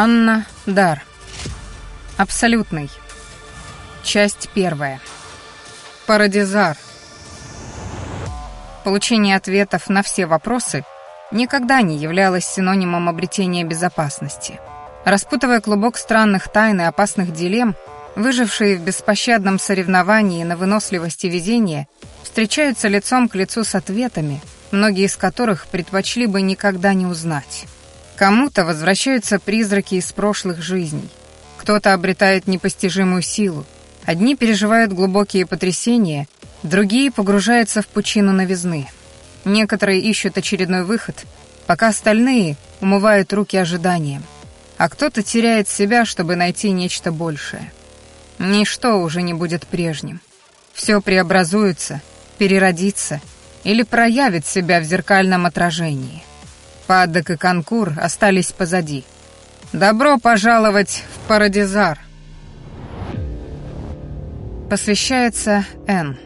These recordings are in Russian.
Анна Дар. Абсолютный. Часть первая. Парадизар. Получение ответов на все вопросы никогда не являлось синонимом обретения безопасности. Распутывая клубок странных тайн и опасных дилемм, выжившие в беспощадном соревновании на выносливость и везение встречаются лицом к лицу с ответами, многие из которых предпочли бы никогда не узнать. Кому-то возвращаются призраки из прошлых жизней, кто-то обретает непостижимую силу, одни переживают глубокие потрясения, другие погружаются в пучину новизны. Некоторые ищут очередной выход, пока остальные умывают руки ожиданием, а кто-то теряет себя, чтобы найти нечто большее. Ничто уже не будет прежним. Все преобразуется, переродится или проявит себя в зеркальном отражении. Паддок и Конкур остались позади. Добро пожаловать в Парадизар. Посвящается Н.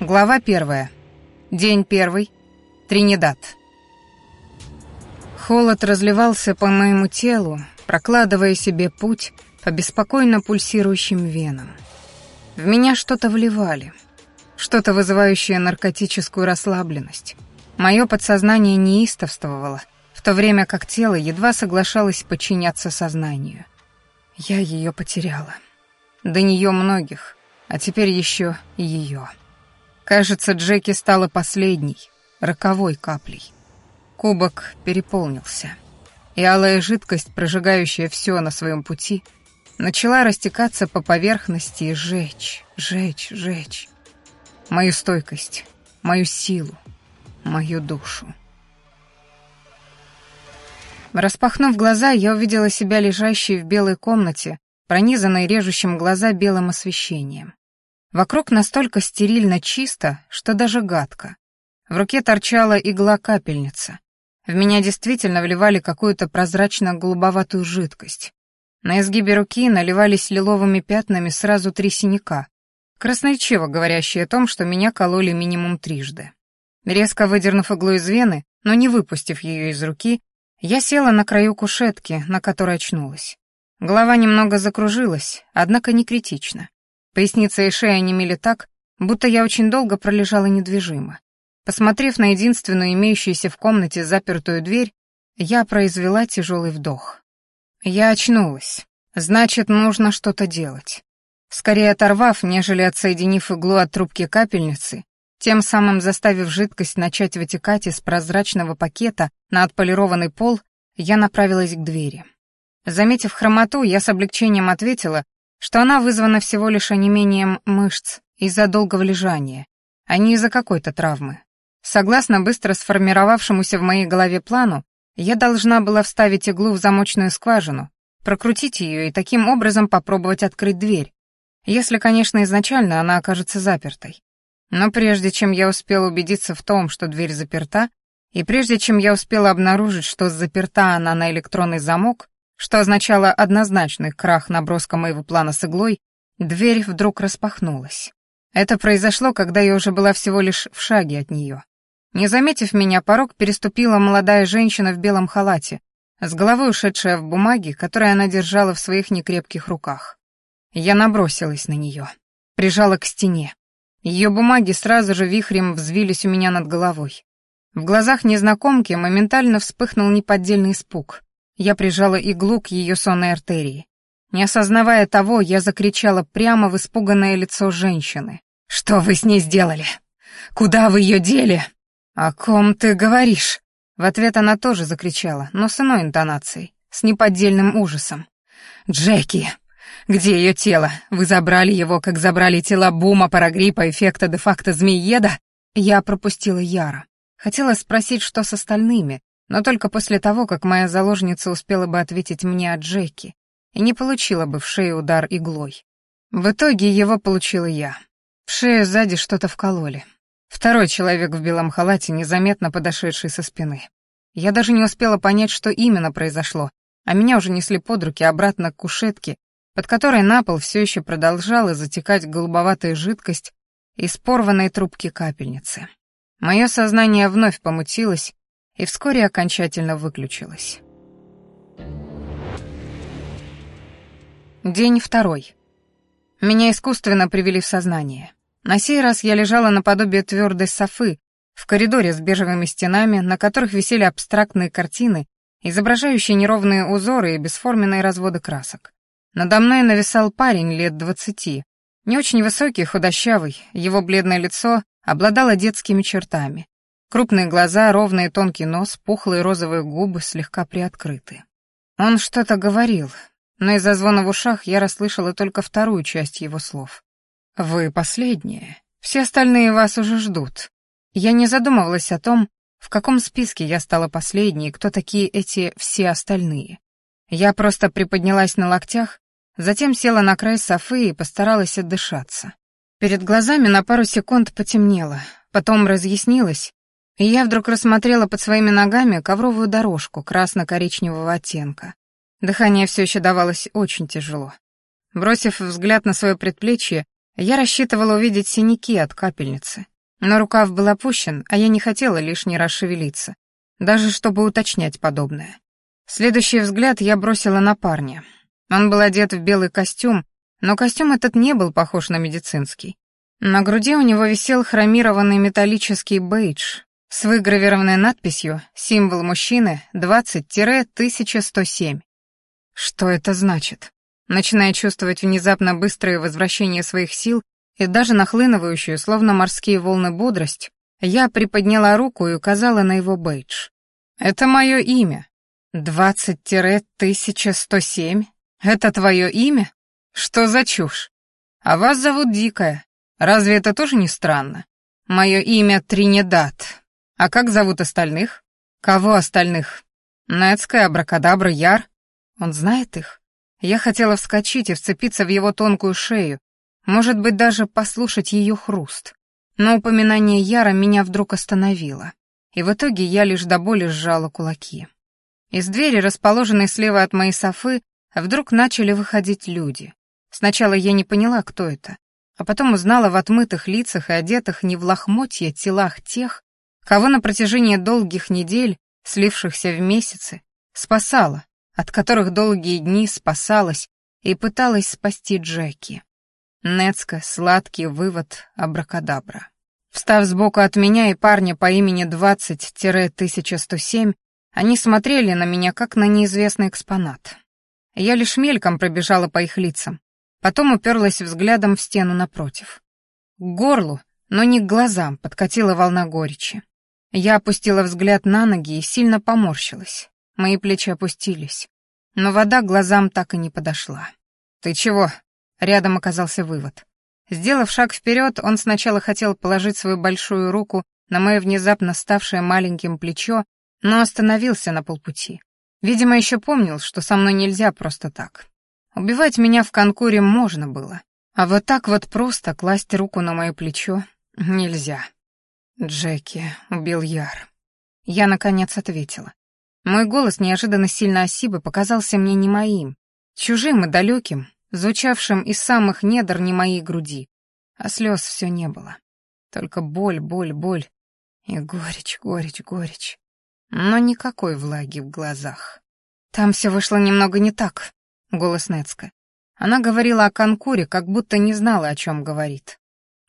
Глава первая. День первый. Тринидад. Холод разливался по моему телу, прокладывая себе путь по беспокойно пульсирующим венам. В меня что-то вливали, что-то вызывающее наркотическую расслабленность. Мое подсознание неистовствовало, в то время как тело едва соглашалось подчиняться сознанию. Я ее потеряла. До нее многих, а теперь еще и ее. Кажется, Джеки стала последней, роковой каплей. Кубок переполнился, и алая жидкость, прожигающая все на своем пути, начала растекаться по поверхности и жечь, жечь, жечь. Мою стойкость, мою силу, мою душу. Распахнув глаза, я увидела себя лежащей в белой комнате, пронизанной режущим глаза белым освещением. Вокруг настолько стерильно чисто, что даже гадко. В руке торчала игла-капельница. В меня действительно вливали какую-то прозрачно-голубоватую жидкость. На изгибе руки наливались лиловыми пятнами сразу три синяка, красноречиво говорящие о том, что меня кололи минимум трижды. Резко выдернув иглу из вены, но не выпустив ее из руки, я села на краю кушетки, на которой очнулась. Голова немного закружилась, однако не критично. Поясница и шея немели так, будто я очень долго пролежала недвижимо. Посмотрев на единственную имеющуюся в комнате запертую дверь, я произвела тяжелый вдох. Я очнулась. Значит, нужно что-то делать. Скорее оторвав, нежели отсоединив иглу от трубки капельницы, тем самым заставив жидкость начать вытекать из прозрачного пакета на отполированный пол, я направилась к двери. Заметив хромоту, я с облегчением ответила, что она вызвана всего лишь онемением мышц из-за долгого лежания, а не из-за какой-то травмы. Согласно быстро сформировавшемуся в моей голове плану, я должна была вставить иглу в замочную скважину, прокрутить ее и таким образом попробовать открыть дверь, если, конечно, изначально она окажется запертой. Но прежде чем я успела убедиться в том, что дверь заперта, и прежде чем я успела обнаружить, что заперта она на электронный замок, что означало однозначный крах наброска моего плана с иглой, дверь вдруг распахнулась. Это произошло, когда я уже была всего лишь в шаге от нее. Не заметив меня, порог переступила молодая женщина в белом халате, с головой ушедшая в бумаги, которые она держала в своих некрепких руках. Я набросилась на нее, прижала к стене. Ее бумаги сразу же вихрем взвились у меня над головой. В глазах незнакомки моментально вспыхнул неподдельный испуг. Я прижала иглу к ее сонной артерии. Не осознавая того, я закричала прямо в испуганное лицо женщины. «Что вы с ней сделали? Куда вы ее дели?» «О ком ты говоришь?» В ответ она тоже закричала, но с иной интонацией, с неподдельным ужасом. «Джеки, где ее тело? Вы забрали его, как забрали тела Бума, Парагриппа, Эффекта, де-факто, Змееда?» Я пропустила Яра. Хотела спросить, что с остальными, но только после того, как моя заложница успела бы ответить мне о Джеки и не получила бы в шею удар иглой. В итоге его получила я. В шею сзади что-то вкололи. Второй человек в белом халате, незаметно подошедший со спины. Я даже не успела понять, что именно произошло, а меня уже несли под руки обратно к кушетке, под которой на пол все еще продолжала затекать голубоватая жидкость из порванной трубки капельницы. Мое сознание вновь помутилось и вскоре окончательно выключилось. День второй. Меня искусственно привели в сознание. На сей раз я лежала наподобие твердой софы в коридоре с бежевыми стенами, на которых висели абстрактные картины, изображающие неровные узоры и бесформенные разводы красок. Надо мной нависал парень лет двадцати, не очень высокий, худощавый, его бледное лицо обладало детскими чертами. Крупные глаза, ровный тонкий нос, пухлые розовые губы слегка приоткрыты. Он что-то говорил, но из-за звона в ушах я расслышала только вторую часть его слов. «Вы последние. Все остальные вас уже ждут». Я не задумывалась о том, в каком списке я стала последней, кто такие эти «все остальные». Я просто приподнялась на локтях, затем села на край софы и постаралась отдышаться. Перед глазами на пару секунд потемнело, потом разъяснилось, и я вдруг рассмотрела под своими ногами ковровую дорожку красно-коричневого оттенка. Дыхание все еще давалось очень тяжело. Бросив взгляд на свое предплечье, я рассчитывала увидеть синяки от капельницы. Но рукав был опущен, а я не хотела лишний раз шевелиться, даже чтобы уточнять подобное. Следующий взгляд я бросила на парня. Он был одет в белый костюм, но костюм этот не был похож на медицинский. На груди у него висел хромированный металлический бейдж с выгравированной надписью «Символ мужчины 20-1107». Что это значит? Начиная чувствовать внезапно быстрое возвращение своих сил и даже нахлынывающую, словно морские волны, бодрость, я приподняла руку и указала на его бейдж. «Это мое имя. 20-1107? Это твое имя? Что за чушь? А вас зовут Дикая. Разве это тоже не странно? Мое имя Тринидад. А как зовут остальных? Кого остальных? Нецкая, Абракадабра, Яр? Он знает их? Я хотела вскочить и вцепиться в его тонкую шею, может быть, даже послушать ее хруст. Но упоминание Яра меня вдруг остановило, и в итоге я лишь до боли сжала кулаки. Из двери, расположенной слева от моей софы, вдруг начали выходить люди. Сначала я не поняла, кто это, а потом узнала в отмытых лицах и одетых не в лохмотья телах тех, кого на протяжении долгих недель, слившихся в месяцы, спасала, от которых долгие дни спасалась и пыталась спасти Джеки. Нецка, сладкий вывод, абракадабра. Встав сбоку от меня и парня по имени 20-1107, они смотрели на меня как на неизвестный экспонат. Я лишь мельком пробежала по их лицам, потом уперлась взглядом в стену напротив. К горлу, но не к глазам, подкатила волна горечи. Я опустила взгляд на ноги и сильно поморщилась. Мои плечи опустились. Но вода глазам так и не подошла. «Ты чего?» — рядом оказался вывод. Сделав шаг вперед, он сначала хотел положить свою большую руку на мое внезапно ставшее маленьким плечо, но остановился на полпути. Видимо, еще помнил, что со мной нельзя просто так. Убивать меня в конкуре можно было, а вот так вот просто класть руку на мое плечо нельзя. Джеки убил Яр. Я, наконец, ответила. Мой голос неожиданно сильно осип и показался мне не моим, чужим и далеким, звучавшим из самых недр не моей груди. А слез все не было. Только боль, боль, боль и горечь, горечь, горечь. Но никакой влаги в глазах. Там все вышло немного не так, голос Нецка. Она говорила о конкуре, как будто не знала, о чем говорит.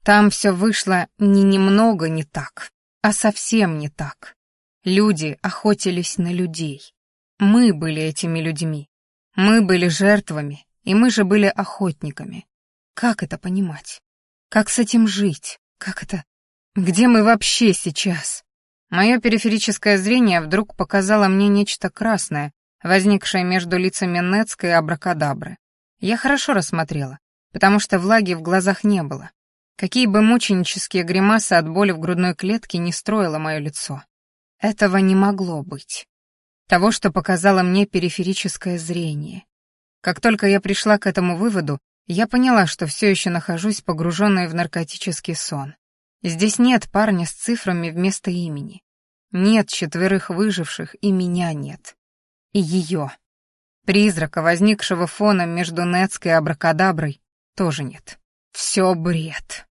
Там все вышло не немного не так, а совсем не так. Люди охотились на людей. Мы были этими людьми. Мы были жертвами, и мы же были охотниками. Как это понимать? Как с этим жить? Как это... Где мы вообще сейчас? Мое периферическое зрение вдруг показало мне нечто красное, возникшее между лицами Нецка и Абракадабры. Я хорошо рассмотрела, потому что влаги в глазах не было. Какие бы мученические гримасы от боли в грудной клетке не строило мое лицо. Этого не могло быть. Того, что показало мне периферическое зрение. Как только я пришла к этому выводу, я поняла, что все еще нахожусь погруженной в наркотический сон. Здесь нет парня с цифрами вместо имени. Нет четверых выживших, и меня нет. И ее. Призрака, возникшего фоном между Нецкой и Абракадаброй, тоже нет. Все бред.